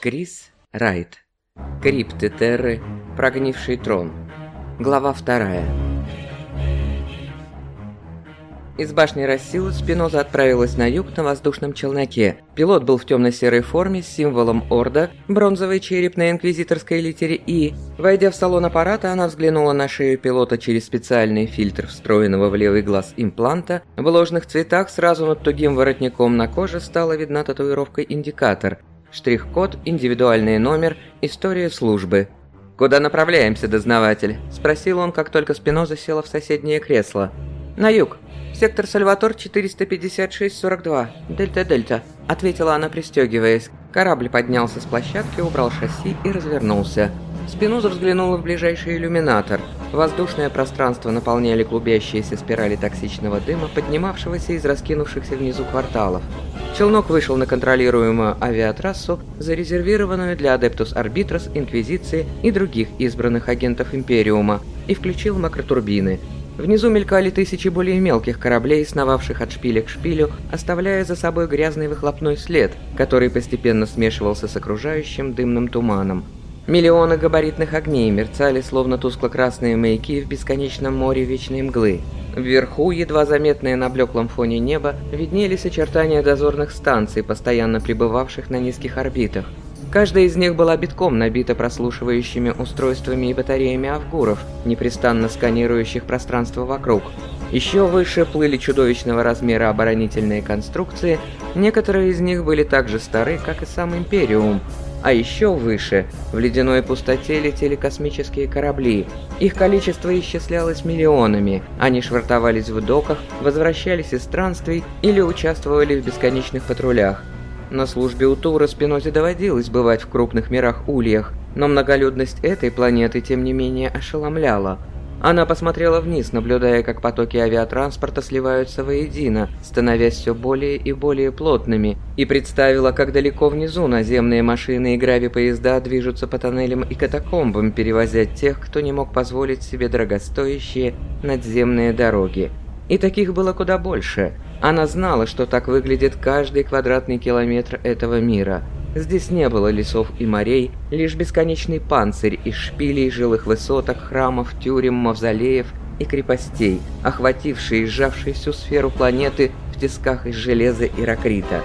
Крис Райт. Крипты Терры. Прогнивший трон. Глава вторая. Из башни Рассилы Спиноза отправилась на юг на воздушном челноке. Пилот был в темно-серой форме с символом Орда, бронзовый череп на инквизиторской литере И. Войдя в салон аппарата, она взглянула на шею пилота через специальный фильтр встроенного в левый глаз импланта. В ложных цветах сразу над тугим воротником на коже стала видна татуировка «Индикатор», Штрих-код, индивидуальный номер, история службы. «Куда направляемся, дознаватель?» – спросил он, как только Спиноза села в соседнее кресло. «На юг. Сектор Сальватор 456-42. Дельта-дельта», – ответила она, пристегиваясь. Корабль поднялся с площадки, убрал шасси и развернулся. Спиноза взглянула в ближайший иллюминатор. Воздушное пространство наполняли клубящиеся спирали токсичного дыма, поднимавшегося из раскинувшихся внизу кварталов. Челнок вышел на контролируемую авиатрассу, зарезервированную для Адептус Арбитрос, Инквизиции и других избранных агентов Империума, и включил макротурбины. Внизу мелькали тысячи более мелких кораблей, сновавших от шпиля к шпилю, оставляя за собой грязный выхлопной след, который постепенно смешивался с окружающим дымным туманом. Миллионы габаритных огней мерцали, словно тускло-красные маяки в бесконечном море вечной мглы. Вверху, едва заметные на блеклом фоне неба, виднелись очертания дозорных станций, постоянно пребывавших на низких орбитах. Каждая из них была битком набита прослушивающими устройствами и батареями авгуров, непрестанно сканирующих пространство вокруг. Еще выше плыли чудовищного размера оборонительные конструкции, некоторые из них были так же стары, как и сам Империум, а еще выше, в ледяной пустоте летели космические корабли. Их количество исчислялось миллионами. Они швартовались в доках, возвращались из странствий или участвовали в бесконечных патрулях. На службе у Тура Спинозе доводилось бывать в крупных мирах-ульях, но многолюдность этой планеты тем не менее ошеломляла – она посмотрела вниз, наблюдая, как потоки авиатранспорта сливаются воедино, становясь все более и более плотными, и представила, как далеко внизу наземные машины и грави-поезда движутся по тоннелям и катакомбам, перевозя тех, кто не мог позволить себе дорогостоящие надземные дороги. И таких было куда больше. Она знала, что так выглядит каждый квадратный километр этого мира – Здесь не было лесов и морей, лишь бесконечный панцирь из шпилей, жилых высоток, храмов, тюрем, мавзолеев и крепостей, охвативший и сжавший всю сферу планеты в тисках из железа и ракрита.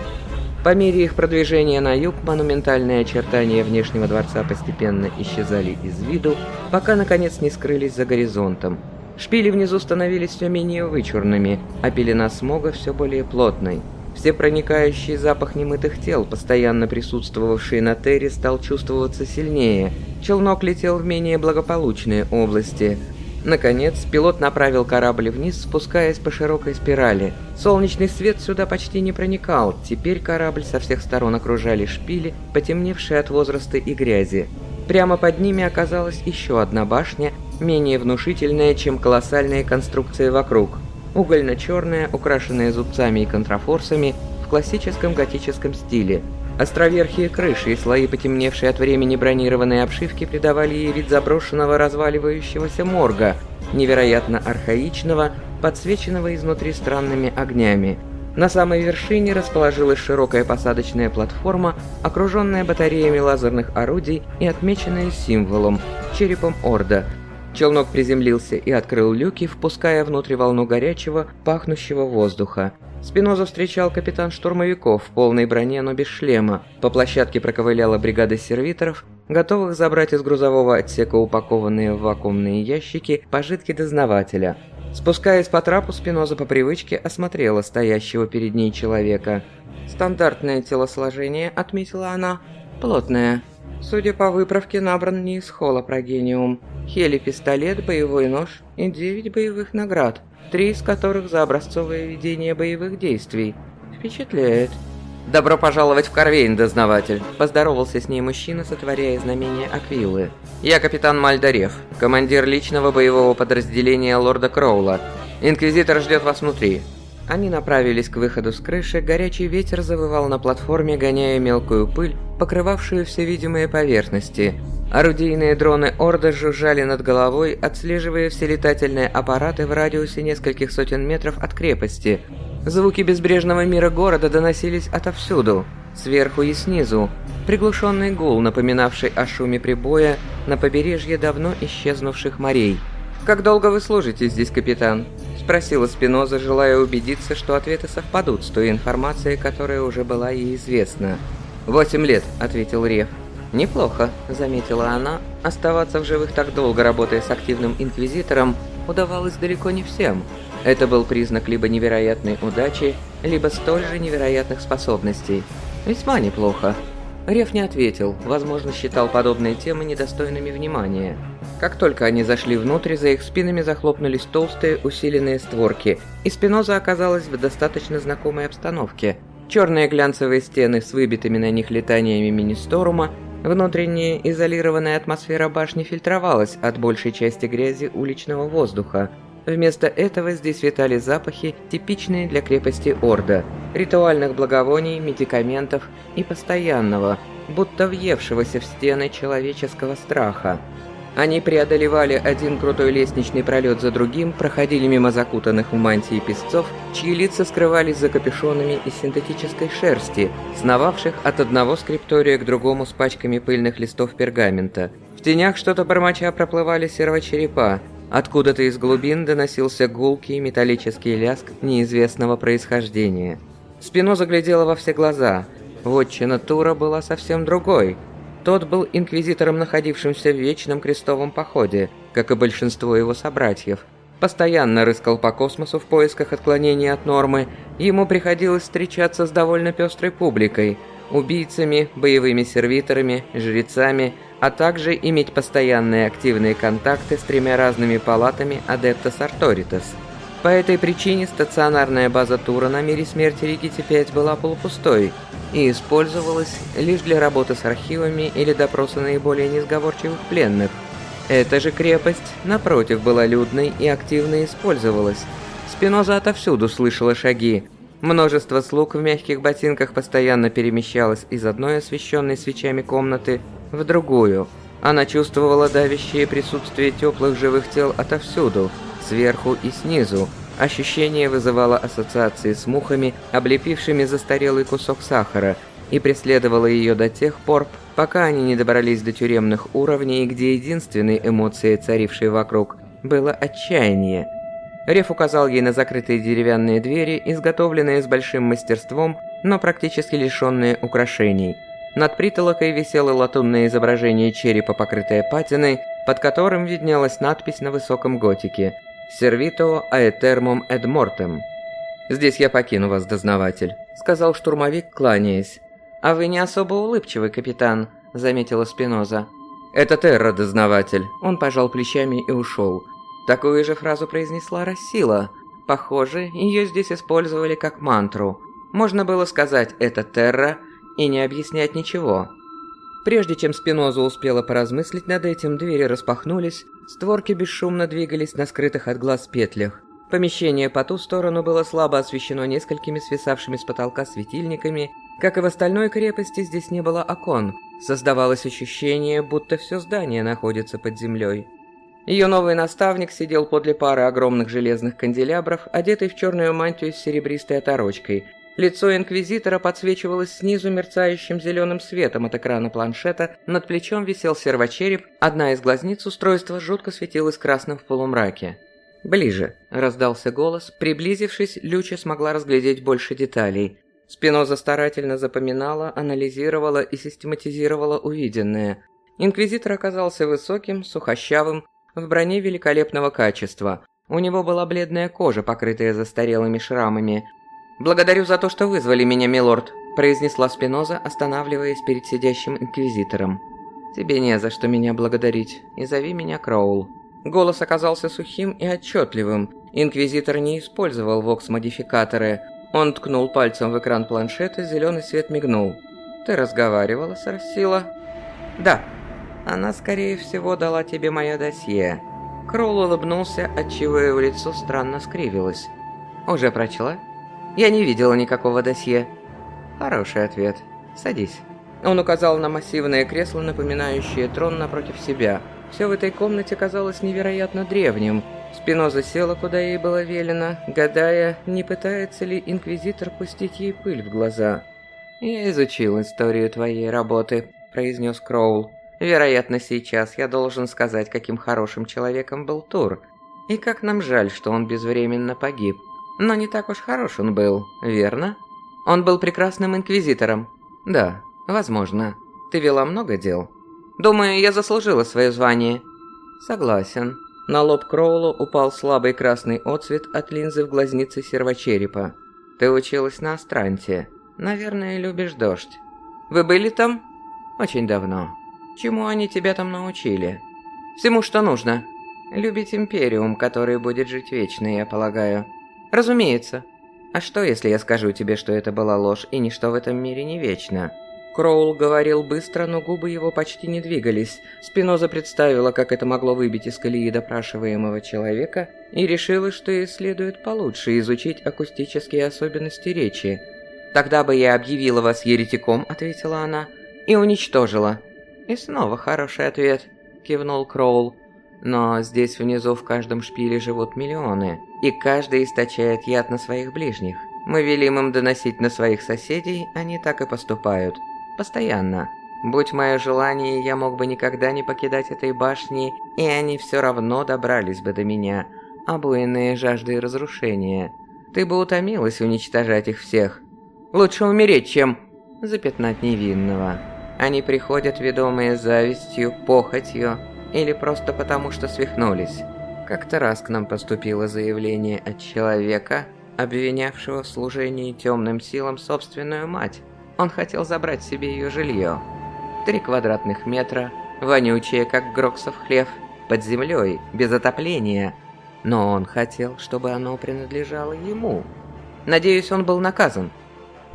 По мере их продвижения на юг, монументальные очертания внешнего дворца постепенно исчезали из виду, пока наконец не скрылись за горизонтом. Шпили внизу становились все менее вычурными, а пелена смога все более плотной. Все проникающий запах немытых тел, постоянно присутствовавший на Терре, стал чувствоваться сильнее. Челнок летел в менее благополучные области. Наконец, пилот направил корабль вниз, спускаясь по широкой спирали. Солнечный свет сюда почти не проникал, теперь корабль со всех сторон окружали шпили, потемневшие от возраста и грязи. Прямо под ними оказалась еще одна башня, менее внушительная, чем колоссальные конструкции вокруг – угольно-черная, украшенная зубцами и контрафорсами в классическом готическом стиле. Островерхие крыши и слои потемневшей от времени бронированной обшивки придавали ей вид заброшенного разваливающегося морга, невероятно архаичного, подсвеченного изнутри странными огнями. На самой вершине расположилась широкая посадочная платформа, окруженная батареями лазерных орудий и отмеченная символом – черепом Орда – Челнок приземлился и открыл люки, впуская внутрь волну горячего, пахнущего воздуха. Спиноза встречал капитан штурмовиков в полной броне, но без шлема. По площадке проковыляла бригада сервиторов, готовых забрать из грузового отсека упакованные в вакуумные ящики пожитки дознавателя. Спускаясь по трапу, Спиноза по привычке осмотрела стоящего перед ней человека. «Стандартное телосложение», — отметила она. «Плотное». Судя по выправке, набран не из холла прогениум. Хели-пистолет, боевой нож и девять боевых наград, три из которых за образцовое ведение боевых действий. Впечатляет. «Добро пожаловать в Корвейн, дознаватель!» – поздоровался с ней мужчина, сотворяя знамение Аквилы. «Я капитан Мальдарев, командир личного боевого подразделения лорда Кроула. Инквизитор ждет вас внутри. Они направились к выходу с крыши, горячий ветер завывал на платформе, гоняя мелкую пыль, покрывавшую все видимые поверхности. Орудийные дроны Орда жужжали над головой, отслеживая все летательные аппараты в радиусе нескольких сотен метров от крепости. Звуки безбрежного мира города доносились отовсюду. сверху и снизу, приглушенный гул, напоминавший о шуме прибоя на побережье давно исчезнувших морей. «Как долго вы служите здесь, капитан?» – спросила Спиноза, желая убедиться, что ответы совпадут с той информацией, которая уже была ей известна. «Восемь лет», – ответил Рев. «Неплохо», – заметила она. Оставаться в живых так долго, работая с активным инквизитором, удавалось далеко не всем. Это был признак либо невероятной удачи, либо столь же невероятных способностей. Весьма неплохо. Рев не ответил, возможно, считал подобные темы недостойными внимания. Как только они зашли внутрь, за их спинами захлопнулись толстые, усиленные створки, и Спиноза оказалась в достаточно знакомой обстановке. Черные глянцевые стены с выбитыми на них летаниями Министорума, внутренняя изолированная атмосфера башни фильтровалась от большей части грязи уличного воздуха, Вместо этого здесь витали запахи, типичные для крепости Орда, ритуальных благовоний, медикаментов и постоянного, будто въевшегося в стены человеческого страха. Они преодолевали один крутой лестничный пролет за другим, проходили мимо закутанных в мантии песцов, чьи лица скрывались за капюшонами из синтетической шерсти, сновавших от одного скриптория к другому с пачками пыльных листов пергамента. В тенях что-то бормоча проплывали сервочерепа, Откуда-то из глубин доносился гулкий металлический лязг неизвестного происхождения. Спино заглядела во все глаза. Вотчина Тура была совсем другой. Тот был инквизитором, находившимся в вечном крестовом походе, как и большинство его собратьев. Постоянно рыскал по космосу в поисках отклонений от нормы, ему приходилось встречаться с довольно пестрой публикой – убийцами, боевыми сервиторами, жрецами, а также иметь постоянные активные контакты с тремя разными палатами Адептас Арторитас. По этой причине стационарная база Тура на мире смерти Ригити-5 была полупустой и использовалась лишь для работы с архивами или допроса наиболее несговорчивых пленных. Эта же крепость, напротив, была людной и активно использовалась. Спиноза отовсюду слышала шаги, Множество слуг в мягких ботинках постоянно перемещалось из одной освещенной свечами комнаты в другую. Она чувствовала давящее присутствие теплых живых тел отовсюду, сверху и снизу. Ощущение вызывало ассоциации с мухами, облепившими застарелый кусок сахара, и преследовало ее до тех пор, пока они не добрались до тюремных уровней, где единственной эмоцией, царившей вокруг, было отчаяние – Реф указал ей на закрытые деревянные двери, изготовленные с большим мастерством, но практически лишенные украшений. Над притолокой висело латунное изображение черепа, покрытое патиной, под которым виднелась надпись на высоком готике «Servito aeternum et mortem». «Здесь я покину вас, дознаватель», — сказал штурмовик, кланяясь. «А вы не особо улыбчивый, капитан», — заметила Спиноза. «Это Терра, дознаватель». Он пожал плечами и ушел. Такую же фразу произнесла Рассила. Похоже, ее здесь использовали как мантру. Можно было сказать «это Терра» и не объяснять ничего. Прежде чем Спиноза успела поразмыслить над этим, двери распахнулись, створки бесшумно двигались на скрытых от глаз петлях. Помещение по ту сторону было слабо освещено несколькими свисавшими с потолка светильниками. Как и в остальной крепости, здесь не было окон. Создавалось ощущение, будто все здание находится под землей. Ее новый наставник сидел подле пары огромных железных канделябров, одетый в черную мантию с серебристой оторочкой. Лицо инквизитора подсвечивалось снизу мерцающим зеленым светом от экрана планшета, над плечом висел сервочереп, одна из глазниц устройства жутко светилась красным в полумраке. «Ближе», — раздался голос. Приблизившись, Люча смогла разглядеть больше деталей. Спиноза старательно запоминала, анализировала и систематизировала увиденное. Инквизитор оказался высоким, сухощавым, в броне великолепного качества. У него была бледная кожа, покрытая застарелыми шрамами. «Благодарю за то, что вызвали меня, милорд», – произнесла Спиноза, останавливаясь перед сидящим инквизитором. «Тебе не за что меня благодарить, и зови меня Кроул». Голос оказался сухим и отчетливым. Инквизитор не использовал вокс-модификаторы. Он ткнул пальцем в экран планшета, зеленый свет мигнул. «Ты разговаривала с Рассила?» «Да», она, скорее всего, дала тебе мое досье». Кролл улыбнулся, отчего его лицо странно скривилось. «Уже прочла?» «Я не видела никакого досье». «Хороший ответ. Садись». Он указал на массивное кресло, напоминающее трон напротив себя. Все в этой комнате казалось невероятно древним. Спиноза села, куда ей было велено, гадая, не пытается ли инквизитор пустить ей пыль в глаза. «Я изучил историю твоей работы», – произнес Кроул. «Вероятно, сейчас я должен сказать, каким хорошим человеком был Тур, и как нам жаль, что он безвременно погиб. Но не так уж хорош он был, верно? Он был прекрасным инквизитором. Да, возможно. Ты вела много дел. Думаю, я заслужила свое звание. Согласен. На лоб Кроулу упал слабый красный отцвет от линзы в глазнице сервочерепа. Ты училась на Астранте. Наверное, любишь дождь. Вы были там? Очень давно. Чему они тебя там научили? Всему, что нужно. Любить Империум, который будет жить вечно, я полагаю. Разумеется. А что, если я скажу тебе, что это была ложь, и ничто в этом мире не вечно? Кроул говорил быстро, но губы его почти не двигались. Спиноза представила, как это могло выбить из колеи допрашиваемого человека, и решила, что ей следует получше изучить акустические особенности речи. «Тогда бы я объявила вас еретиком», — ответила она, — «и уничтожила». «И снова хороший ответ», — кивнул Кроул. «Но здесь внизу в каждом шпиле живут миллионы, и каждый источает яд на своих ближних. Мы велим им доносить на своих соседей, они так и поступают». Постоянно. Будь мое желание, я мог бы никогда не покидать этой башни, и они все равно добрались бы до меня, обуянные жаждой разрушения. Ты бы утомилась уничтожать их всех. Лучше умереть, чем запятнать невинного. Они приходят, ведомые завистью, похотью, или просто потому, что свихнулись. Как-то раз к нам поступило заявление от человека, обвинявшего в служении темным силам собственную мать. Он хотел забрать себе ее жилье. Три квадратных метра, вонючее, как Гроксов хлев, под землей, без отопления. Но он хотел, чтобы оно принадлежало ему. Надеюсь, он был наказан.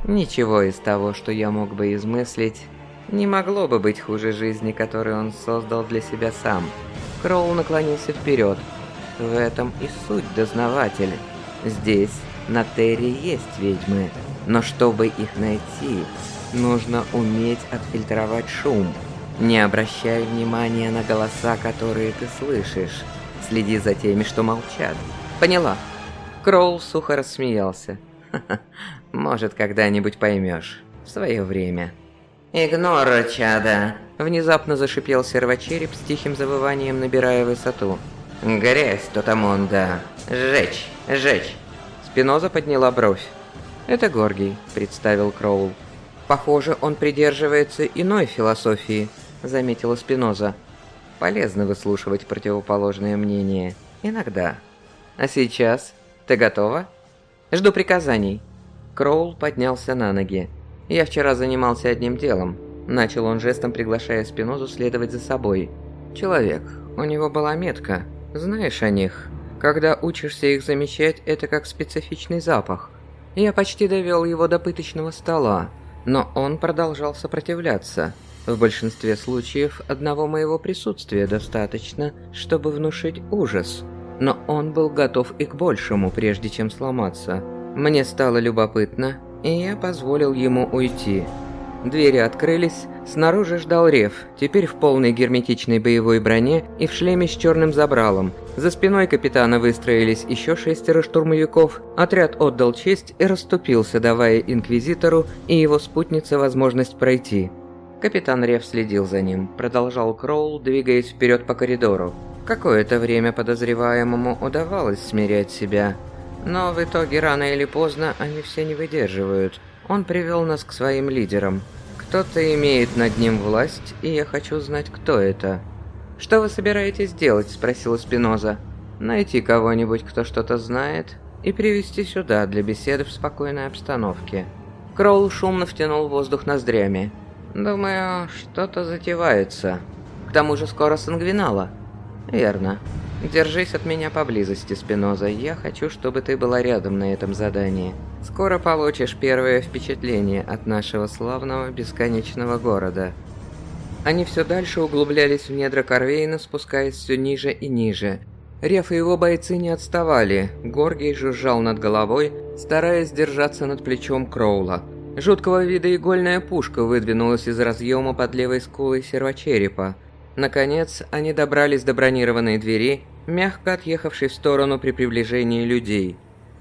Ничего из того, что я мог бы измыслить, не могло бы быть хуже жизни, которую он создал для себя сам. Кроул наклонился вперед. В этом и суть дознаватель. Здесь, на Терре, есть ведьмы. Но чтобы их найти, нужно уметь отфильтровать шум. Не обращай внимания на голоса, которые ты слышишь. Следи за теми, что молчат. Поняла. Кроул сухо рассмеялся. Может, когда-нибудь поймешь. В свое время. «Игнора, чада!» Внезапно зашипел сервочереп с тихим завыванием, набирая высоту. «Грязь, Тотамонда! Сжечь! Сжечь!» Спиноза подняла бровь. «Это Горгий», — представил Кроул. «Похоже, он придерживается иной философии», — заметила Спиноза. «Полезно выслушивать противоположные мнения. Иногда. А сейчас? Ты готова?» «Жду приказаний». Кроул поднялся на ноги. «Я вчера занимался одним делом». Начал он жестом, приглашая Спинозу следовать за собой. «Человек. У него была метка. Знаешь о них? Когда учишься их замечать, это как специфичный запах. Я почти довел его до пыточного стола, но он продолжал сопротивляться. В большинстве случаев одного моего присутствия достаточно, чтобы внушить ужас. Но он был готов и к большему, прежде чем сломаться. Мне стало любопытно, и я позволил ему уйти. Двери открылись, снаружи ждал Рев, теперь в полной герметичной боевой броне и в шлеме с черным забралом. За спиной капитана выстроились еще шестеро штурмовиков, отряд отдал честь и расступился, давая Инквизитору и его спутнице возможность пройти. Капитан Рев следил за ним, продолжал Кроул, двигаясь вперед по коридору. Какое-то время подозреваемому удавалось смирять себя, но в итоге рано или поздно они все не выдерживают – он привел нас к своим лидерам. Кто-то имеет над ним власть, и я хочу знать, кто это. «Что вы собираетесь делать?» – спросила Спиноза. «Найти кого-нибудь, кто что-то знает, и привести сюда для беседы в спокойной обстановке». Кроул шумно втянул воздух ноздрями. «Думаю, что-то затевается. К тому же скоро сангвинала». «Верно. Держись от меня поблизости, Спиноза. Я хочу, чтобы ты была рядом на этом задании. Скоро получишь первое впечатление от нашего славного бесконечного города. Они все дальше углублялись в недра Корвейна, спускаясь все ниже и ниже. Реф и его бойцы не отставали. Горгий жужжал над головой, стараясь держаться над плечом Кроула. Жуткого вида игольная пушка выдвинулась из разъема под левой скулой сервочерепа. Наконец, они добрались до бронированной двери, мягко отъехавшей в сторону при приближении людей.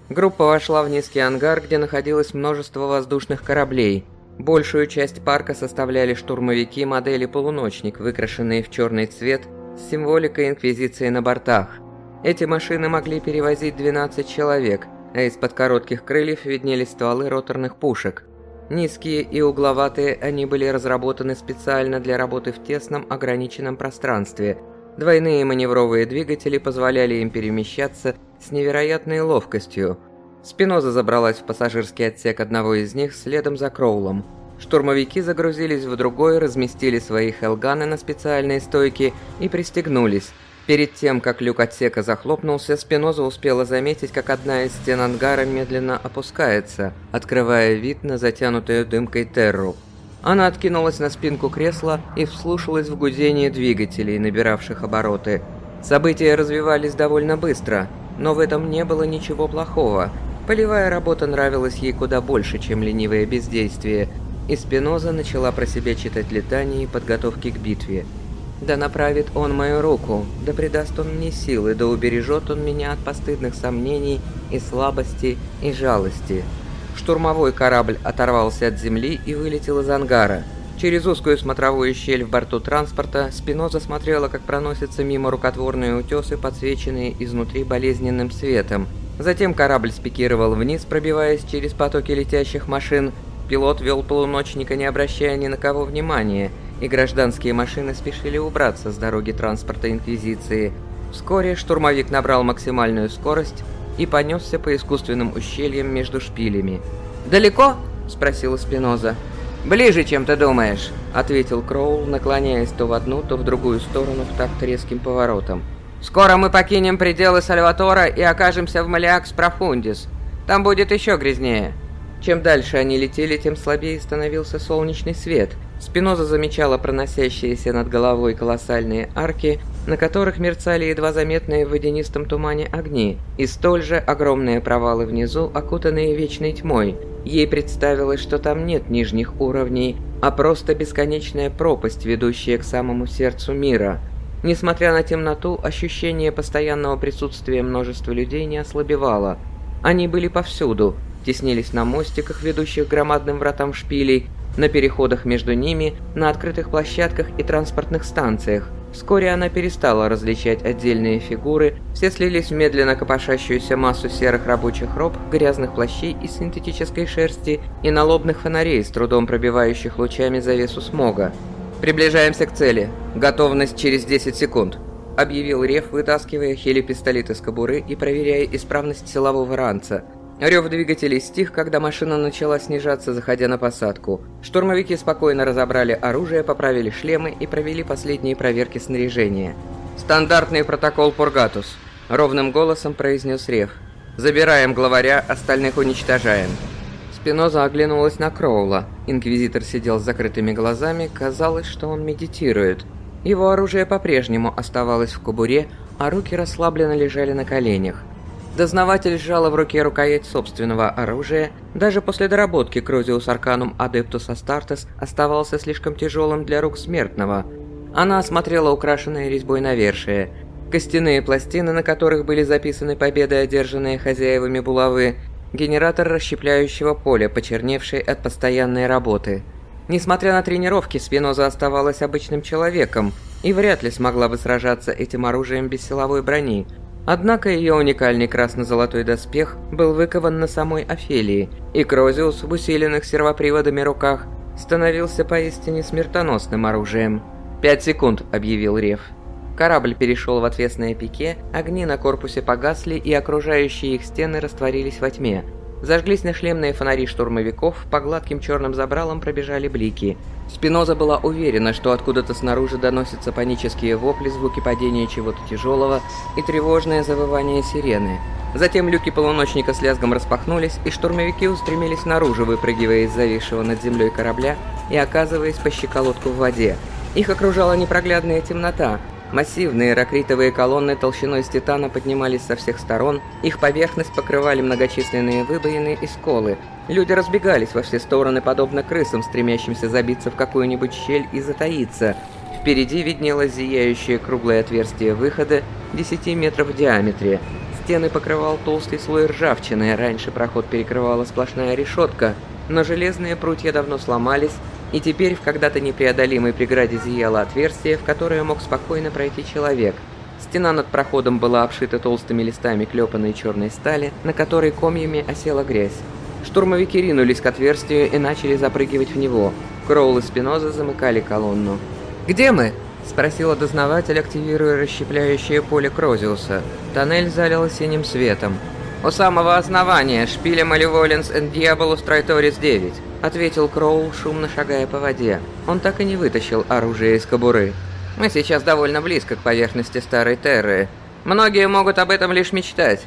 Группа вошла в низкий ангар, где находилось множество воздушных кораблей. Большую часть парка составляли штурмовики модели «Полуночник», выкрашенные в черный цвет с символикой Инквизиции на бортах. Эти машины могли перевозить 12 человек, а из-под коротких крыльев виднелись стволы роторных пушек. Низкие и угловатые, они были разработаны специально для работы в тесном ограниченном пространстве. Двойные маневровые двигатели позволяли им перемещаться с невероятной ловкостью. Спиноза забралась в пассажирский отсек одного из них следом за Кроулом. Штурмовики загрузились в другой, разместили свои хелганы на специальные стойки и пристегнулись. Перед тем, как люк отсека захлопнулся, Спиноза успела заметить, как одна из стен ангара медленно опускается, открывая вид на затянутую дымкой терру. Она откинулась на спинку кресла и вслушалась в гудение двигателей, набиравших обороты. События развивались довольно быстро, но в этом не было ничего плохого. Полевая работа нравилась ей куда больше, чем ленивое бездействие, и Спиноза начала про себя читать летания и подготовки к битве. «Да направит он мою руку, да придаст он мне силы, да убережет он меня от постыдных сомнений и слабости и жалости». Штурмовой корабль оторвался от земли и вылетел из ангара. Через узкую смотровую щель в борту транспорта Спиноза смотрела, как проносятся мимо рукотворные утесы, подсвеченные изнутри болезненным светом. Затем корабль спикировал вниз, пробиваясь через потоки летящих машин, Пилот вел полуночника, не обращая ни на кого внимания, и гражданские машины спешили убраться с дороги транспорта Инквизиции. Вскоре штурмовик набрал максимальную скорость и понесся по искусственным ущельям между шпилями. «Далеко?» – спросил Спиноза. «Ближе, чем ты думаешь», – ответил Кроул, наклоняясь то в одну, то в другую сторону в такт резким поворотом. «Скоро мы покинем пределы Сальватора и окажемся в Малиакс Профундис. Там будет еще грязнее». Чем дальше они летели, тем слабее становился солнечный свет. Спиноза замечала проносящиеся над головой колоссальные арки, на которых мерцали едва заметные в водянистом тумане огни, и столь же огромные провалы внизу, окутанные вечной тьмой. Ей представилось, что там нет нижних уровней, а просто бесконечная пропасть, ведущая к самому сердцу мира. Несмотря на темноту, ощущение постоянного присутствия множества людей не ослабевало. Они были повсюду, теснились на мостиках, ведущих к громадным вратам шпилей, на переходах между ними, на открытых площадках и транспортных станциях. Вскоре она перестала различать отдельные фигуры, все слились в медленно копошащуюся массу серых рабочих роб, грязных плащей из синтетической шерсти и налобных фонарей, с трудом пробивающих лучами завесу смога. «Приближаемся к цели. Готовность через 10 секунд», — объявил Рев, вытаскивая хелипистолет из кобуры и проверяя исправность силового ранца — Рев двигателей стих, когда машина начала снижаться, заходя на посадку. Штурмовики спокойно разобрали оружие, поправили шлемы и провели последние проверки снаряжения. «Стандартный протокол Пургатус», — ровным голосом произнес Рев. «Забираем главаря, остальных уничтожаем». Спиноза оглянулась на Кроула. Инквизитор сидел с закрытыми глазами, казалось, что он медитирует. Его оружие по-прежнему оставалось в кобуре, а руки расслабленно лежали на коленях. Дознаватель сжала в руке рукоять собственного оружия. Даже после доработки Крузиус Арканум Адептус Астартес оставался слишком тяжелым для рук смертного. Она осмотрела украшенное резьбой навершие. Костяные пластины, на которых были записаны победы, одержанные хозяевами булавы, генератор расщепляющего поля, почерневший от постоянной работы. Несмотря на тренировки, Спиноза оставалась обычным человеком и вряд ли смогла бы сражаться этим оружием без силовой брони – Однако ее уникальный красно-золотой доспех был выкован на самой Офелии, и Крозиус в усиленных сервоприводами руках становился поистине смертоносным оружием. «Пять секунд», — объявил Рев. Корабль перешел в отвесное пике, огни на корпусе погасли и окружающие их стены растворились во тьме, Зажглись нашлемные фонари штурмовиков, по гладким черным забралам пробежали блики. Спиноза была уверена, что откуда-то снаружи доносятся панические вопли, звуки падения чего-то тяжелого и тревожное завывание сирены. Затем люки полуночника с лязгом распахнулись, и штурмовики устремились наружу, выпрыгивая из зависшего над землей корабля и оказываясь по щеколотку в воде. Их окружала непроглядная темнота, Массивные ракритовые колонны толщиной с титана поднимались со всех сторон, их поверхность покрывали многочисленные выбоины и сколы. Люди разбегались во все стороны, подобно крысам, стремящимся забиться в какую-нибудь щель и затаиться. Впереди виднелось зияющее круглое отверстие выхода 10 метров в диаметре. Стены покрывал толстый слой ржавчины, раньше проход перекрывала сплошная решетка. но железные прутья давно сломались, и теперь в когда-то непреодолимой преграде зияло отверстие, в которое мог спокойно пройти человек. Стена над проходом была обшита толстыми листами клепанной черной стали, на которой комьями осела грязь. Штурмовики ринулись к отверстию и начали запрыгивать в него. Кроул и Спиноза замыкали колонну. «Где мы?» – спросила дознаватель, активируя расщепляющее поле Крозиуса. Тоннель залил синим светом. «У самого основания, шпиля Маливоленс энд Диаболус Трайторис 9», — ответил Кроул, шумно шагая по воде. Он так и не вытащил оружие из кобуры. «Мы сейчас довольно близко к поверхности Старой Терры. Многие могут об этом лишь мечтать».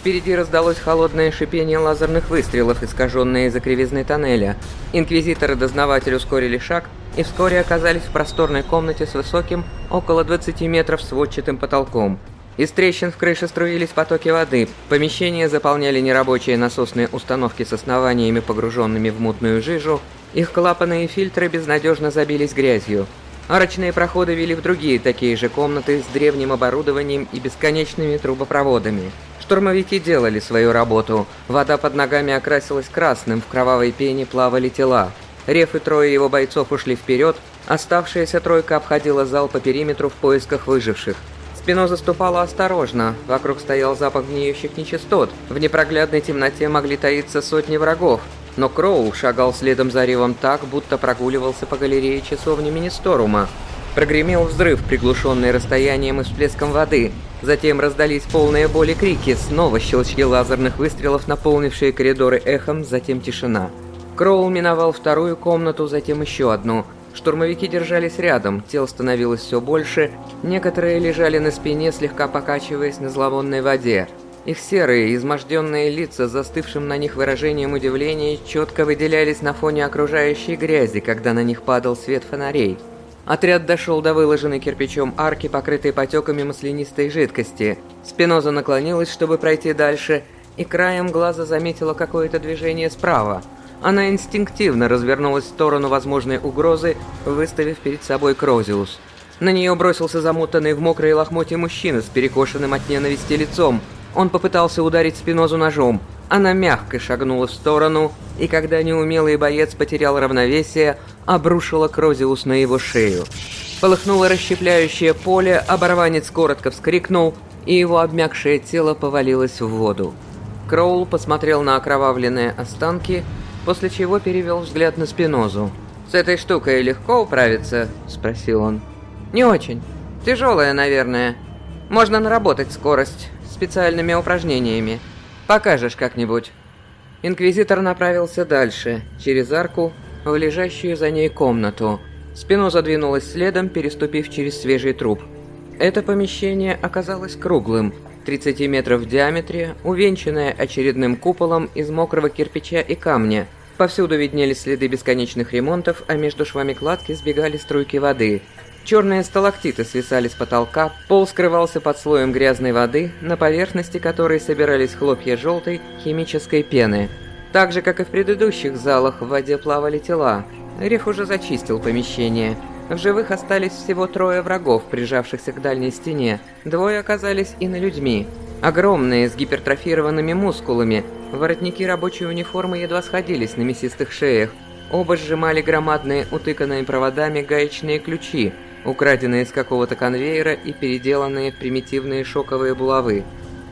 Впереди раздалось холодное шипение лазерных выстрелов, искаженное из-за кривизны тоннеля. Инквизитор и дознаватель ускорили шаг и вскоре оказались в просторной комнате с высоким, около 20 метров сводчатым потолком. Из трещин в крыше струились потоки воды, помещение заполняли нерабочие насосные установки с основаниями, погруженными в мутную жижу, их клапаны и фильтры безнадежно забились грязью. Арочные проходы вели в другие такие же комнаты с древним оборудованием и бесконечными трубопроводами. Штурмовики делали свою работу. Вода под ногами окрасилась красным, в кровавой пене плавали тела. Реф и трое его бойцов ушли вперед, оставшаяся тройка обходила зал по периметру в поисках выживших. Спино заступало осторожно, вокруг стоял запах гниющих нечистот, в непроглядной темноте могли таиться сотни врагов, но Кроу шагал следом за ревом так, будто прогуливался по галерее часовни Министорума. Прогремел взрыв, приглушенный расстоянием и всплеском воды. Затем раздались полные боли крики, снова щелчки лазерных выстрелов, наполнившие коридоры эхом, затем тишина. Кроул миновал вторую комнату, затем еще одну – Штурмовики держались рядом, тел становилось все больше, некоторые лежали на спине, слегка покачиваясь на зловонной воде. Их серые, изможденные лица застывшим на них выражением удивления четко выделялись на фоне окружающей грязи, когда на них падал свет фонарей. Отряд дошел до выложенной кирпичом арки, покрытой потеками маслянистой жидкости. Спиноза наклонилась, чтобы пройти дальше, и краем глаза заметила какое-то движение справа – она инстинктивно развернулась в сторону возможной угрозы, выставив перед собой Крозиус. На нее бросился замотанный в мокрые лохмотья мужчина с перекошенным от ненависти лицом. Он попытался ударить Спинозу ножом. Она мягко шагнула в сторону, и когда неумелый боец потерял равновесие, обрушила Крозиус на его шею. Полыхнуло расщепляющее поле, оборванец коротко вскрикнул, и его обмякшее тело повалилось в воду. Кроул посмотрел на окровавленные останки после чего перевел взгляд на Спинозу. «С этой штукой легко управиться?» – спросил он. «Не очень. Тяжелая, наверное. Можно наработать скорость специальными упражнениями. Покажешь как-нибудь». Инквизитор направился дальше, через арку, в лежащую за ней комнату. Спиноза двинулась следом, переступив через свежий труп. Это помещение оказалось круглым, 30 метров в диаметре, увенчанная очередным куполом из мокрого кирпича и камня. Повсюду виднелись следы бесконечных ремонтов, а между швами кладки сбегали струйки воды. Черные сталактиты свисали с потолка, пол скрывался под слоем грязной воды, на поверхности которой собирались хлопья желтой химической пены. Так же, как и в предыдущих залах, в воде плавали тела. Реф уже зачистил помещение. В живых остались всего трое врагов, прижавшихся к дальней стене. Двое оказались и на людьми. Огромные, с гипертрофированными мускулами. Воротники рабочей униформы едва сходились на мясистых шеях. Оба сжимали громадные, утыканные проводами гаечные ключи, украденные с какого-то конвейера и переделанные в примитивные шоковые булавы.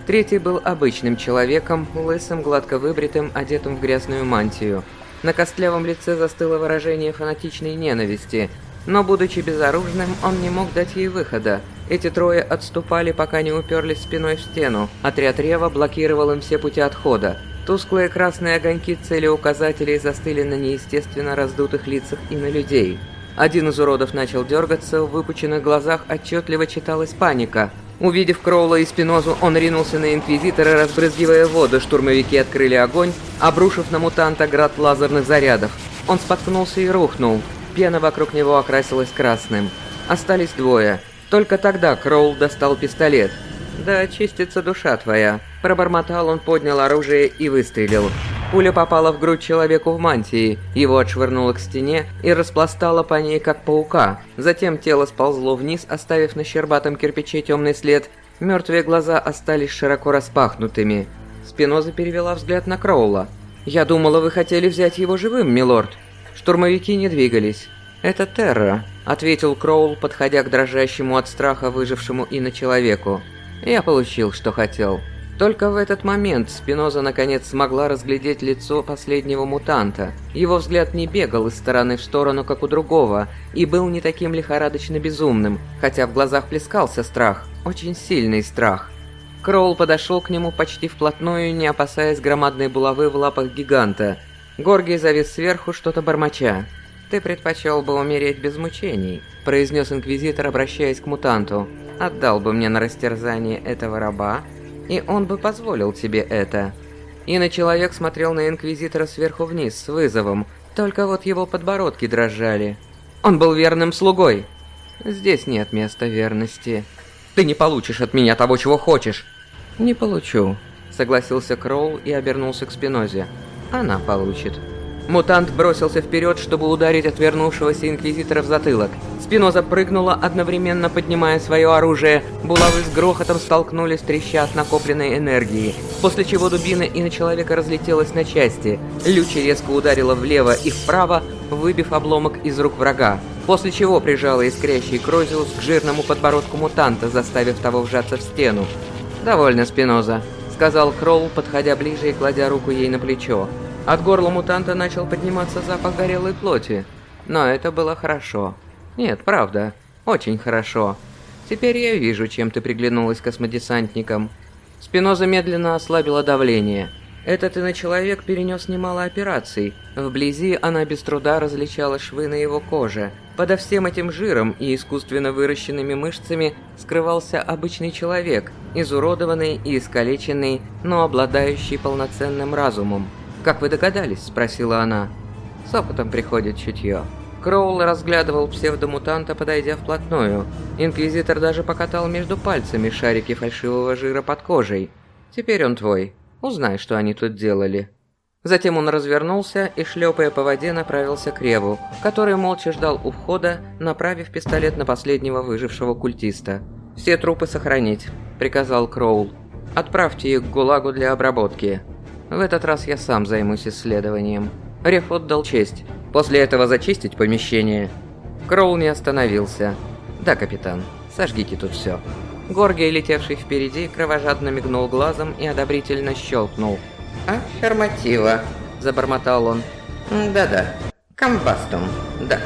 Третий был обычным человеком, лысым, гладко выбритым, одетым в грязную мантию. На костлявом лице застыло выражение фанатичной ненависти – но, будучи безоружным, он не мог дать ей выхода. Эти трое отступали, пока не уперлись спиной в стену. Отряд Рева блокировал им все пути отхода. Тусклые красные огоньки целеуказателей застыли на неестественно раздутых лицах и на людей. Один из уродов начал дергаться, в выпученных глазах отчетливо читалась паника. Увидев Кроула и Спинозу, он ринулся на Инквизитора, разбрызгивая воду. Штурмовики открыли огонь, обрушив на мутанта град лазерных зарядов. Он споткнулся и рухнул. Пена вокруг него окрасилась красным. Остались двое. Только тогда Кроул достал пистолет. «Да очистится душа твоя», – пробормотал он, поднял оружие и выстрелил. Пуля попала в грудь человеку в мантии, его отшвырнуло к стене и распластало по ней, как паука. Затем тело сползло вниз, оставив на щербатом кирпиче темный след. Мертвые глаза остались широко распахнутыми. Спиноза перевела взгляд на Кроула. «Я думала, вы хотели взять его живым, милорд». Штурмовики не двигались. «Это Терра», — ответил Кроул, подходя к дрожащему от страха выжившему и на человеку. «Я получил, что хотел». Только в этот момент Спиноза наконец смогла разглядеть лицо последнего мутанта. Его взгляд не бегал из стороны в сторону, как у другого, и был не таким лихорадочно безумным, хотя в глазах плескался страх, очень сильный страх. Кроул подошел к нему почти вплотную, не опасаясь громадной булавы в лапах гиганта. Горгий завис сверху, что-то бормоча. «Ты предпочел бы умереть без мучений», — произнес Инквизитор, обращаясь к мутанту. «Отдал бы мне на растерзание этого раба, и он бы позволил тебе это. Иный человек смотрел на Инквизитора сверху вниз с вызовом, только вот его подбородки дрожали. Он был верным слугой. Здесь нет места верности. Ты не получишь от меня того, чего хочешь. Не получу, согласился Кроул и обернулся к Спинозе. Она получит. Мутант бросился вперед, чтобы ударить отвернувшегося Инквизитора в затылок. Спиноза прыгнула, одновременно поднимая свое оружие. Булавы с грохотом столкнулись, треща от накопленной энергии. После чего дубина и на человека разлетелась на части. Лючи резко ударила влево и вправо, выбив обломок из рук врага. После чего прижала искрящий Крозиус к жирному подбородку мутанта, заставив того вжаться в стену. «Довольно, Спиноза», — сказал Кроул, подходя ближе и кладя руку ей на плечо. От горла мутанта начал подниматься запах горелой плоти. Но это было хорошо. Нет, правда, очень хорошо. Теперь я вижу, чем ты приглянулась космодесантникам. Спиноза медленно ослабила давление. Этот иночеловек перенес немало операций. Вблизи она без труда различала швы на его коже. Подо всем этим жиром и искусственно выращенными мышцами скрывался обычный человек, изуродованный и искалеченный, но обладающий полноценным разумом. «Как вы догадались?» – спросила она. С опытом приходит чутье. Кроул разглядывал псевдомутанта, подойдя вплотную. Инквизитор даже покатал между пальцами шарики фальшивого жира под кожей. «Теперь он твой. Узнай, что они тут делали». Затем он развернулся и, шлепая по воде, направился к Реву, который молча ждал у входа, направив пистолет на последнего выжившего культиста. «Все трупы сохранить», — приказал Кроул. «Отправьте их к ГУЛАГу для обработки. В этот раз я сам займусь исследованием. Реф отдал честь. После этого зачистить помещение. Кроул не остановился. Да, капитан, сожгите тут все. Горгий, летевший впереди, кровожадно мигнул глазом и одобрительно щелкнул. «Аффирматива», — забормотал он. «Да-да, комбастум, да».